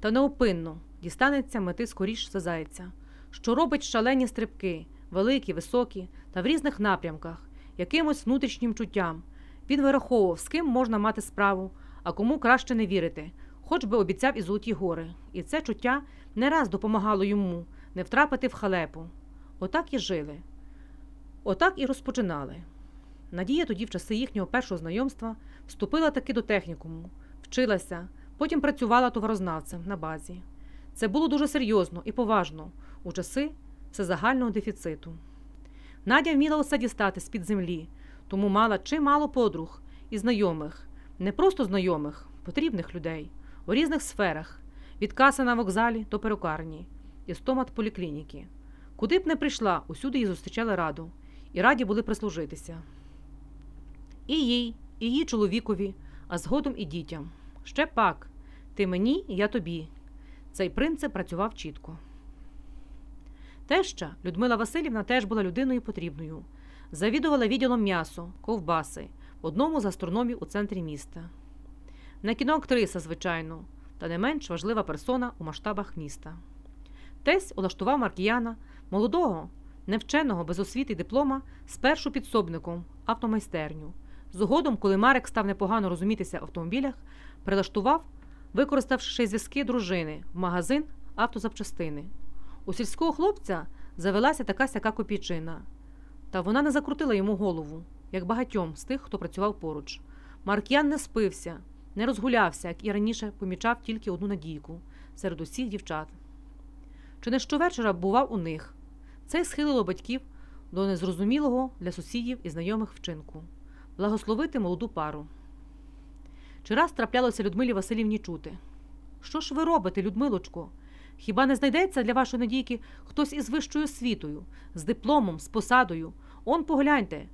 та неупинно дістанеться мети скоріш за зайця, що робить шалені стрибки, великі, високі та в різних напрямках, якимось внутрішнім чуттям. Він вираховував, з ким можна мати справу, а кому краще не вірити, хоч би обіцяв і золоті гори. І це чуття не раз допомагало йому не втрапити в халепу. Отак і жили. Отак і розпочинали. Надія тоді, в часи їхнього першого знайомства, вступила таки до технікуму, вчилася, потім працювала товарознавцем на базі. Це було дуже серйозно і поважно у часи всезагального дефіциту. Надя вміла усе дістати з-під землі, тому мала чимало подруг і знайомих, не просто знайомих, потрібних людей у різних сферах, від каси на вокзалі до перукарні і стомат поліклініки. Куди б не прийшла, усюди її зустрічали раду, і раді були прислужитися. І їй, і її чоловікові, а згодом і дітям. Ще пак, ти мені, я тобі. Цей принцип працював чітко. Теща Людмила Васильівна теж була людиною потрібною. Завідувала відділом м'ясо, ковбаси в одному з гастрономів у центрі міста. Не кіноактриса, звичайно, та не менш важлива персона у масштабах міста. Тесь улаштував Маркіяна, молодого, невченого, без освіти й диплома, спершу підсобником автомайстерню. Згодом, коли Марек став непогано розумітися в автомобілях, прилаштував, використавши ще й зв'язки дружини, в магазин автозапчастини. У сільського хлопця завелася така сяка копійчина. Та вона не закрутила йому голову, як багатьом з тих, хто працював поруч. Марк'ян не спився, не розгулявся, як і раніше помічав тільки одну надійку серед усіх дівчат. Чи не щовечора бував у них. Це й схилило батьків до незрозумілого для сусідів і знайомих вчинку благословити молоду пару. Чи раз траплялося Людмилі Васильівні чути? Що ж ви робите, Людмилочко? Хіба не знайдеться для вашої надійки хтось із вищою освітою, з дипломом, з посадою? Он погляньте.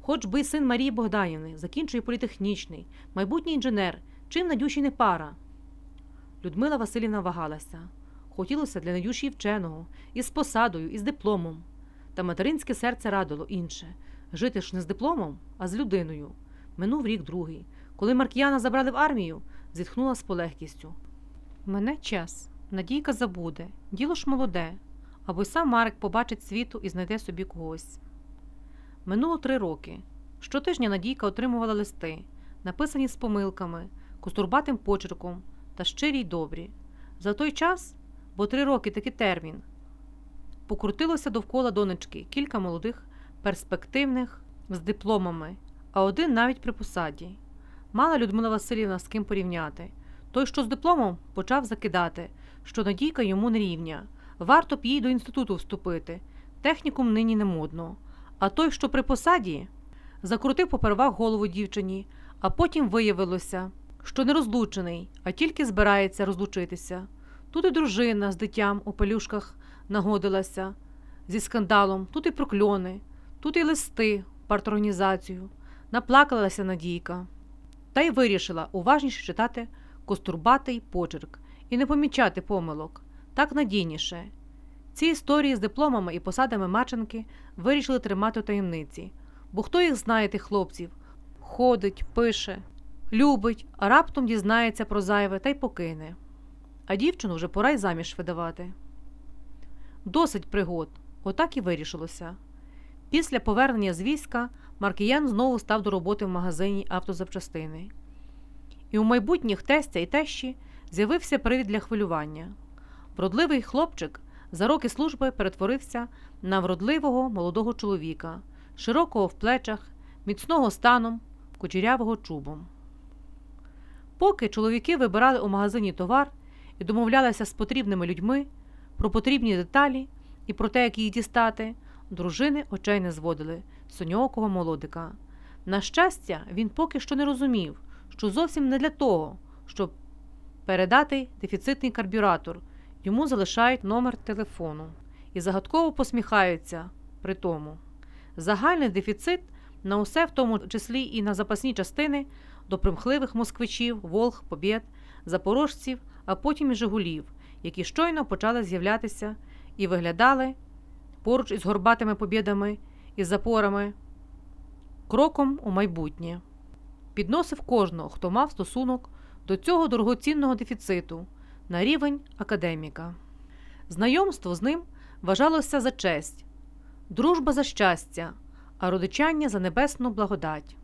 Хоч би син Марії Богданівни, закінчує політехнічний, майбутній інженер, чим Надюші не пара. Людмила Васильівна вагалася. Хотілося для Надюші вченого, із посадою, із дипломом. Та материнське серце радило інше жити ж не з дипломом, а з людиною. Минув рік другий. Коли Маркіяна забрали в армію, зітхнула з полегкістю. Мене час. Надійка забуде, діло ж молоде, або й сам Марик побачить світу і знайде собі когось. Минуло три роки. Щотижня Надійка отримувала листи, написані з помилками, кустурбатим почерком та щирі й добрі. За той час, бо три роки такий термін, покрутилося довкола донечки кілька молодих, перспективних з дипломами, а один навіть при посаді. Мала Людмила Васильівна з ким порівняти. Той, що з дипломом, почав закидати, що Надійка йому не рівня. Варто б їй до інституту вступити. Технікум нині не модно. А той, що при посаді, закрутив попервах голову дівчині, а потім виявилося, що не розлучений, а тільки збирається розлучитися. Тут і дружина з дитям у пелюшках нагодилася зі скандалом, тут і прокльони, тут і листи парторганізацію. Наплакалася Надійка. Та й вирішила уважніше читати костурбатий почерк і не помічати помилок так надійніше. Ці історії з дипломами і посадами маченки вирішили тримати у таємниці, бо хто їх знає тих хлопців ходить, пише, любить, а раптом дізнається про зайве та й покине. А дівчину вже пора й заміж видавати. Досить пригод, отак і вирішилося. Після повернення з війська Маркіян знову став до роботи в магазині автозапчастини. І у майбутніх тестя і тещі з'явився привід для хвилювання. Вродливий хлопчик за роки служби перетворився на вродливого молодого чоловіка, широкого в плечах, міцного станом, кучерявого чубом. Поки чоловіки вибирали у магазині товар і домовлялися з потрібними людьми про потрібні деталі і про те, як їх дістати, дружини очей не зводили соньокого молодика. На щастя, він поки що не розумів, що зовсім не для того, щоб передати дефіцитний карбюратор, йому залишають номер телефону і загадково посміхаються при тому. Загальний дефіцит на усе, в тому числі і на запасні частини до примхливих москвичів, Волг, Побєд, запорожців, а потім і Жигулів, які щойно почали з'являтися і виглядали поруч із горбатими побідами і запорами, кроком у майбутнє. Підносив кожного, хто мав стосунок до цього дорогоцінного дефіциту, на рівень академіка. Знайомство з ним вважалося за честь, дружба за щастя, а родичання за небесну благодать.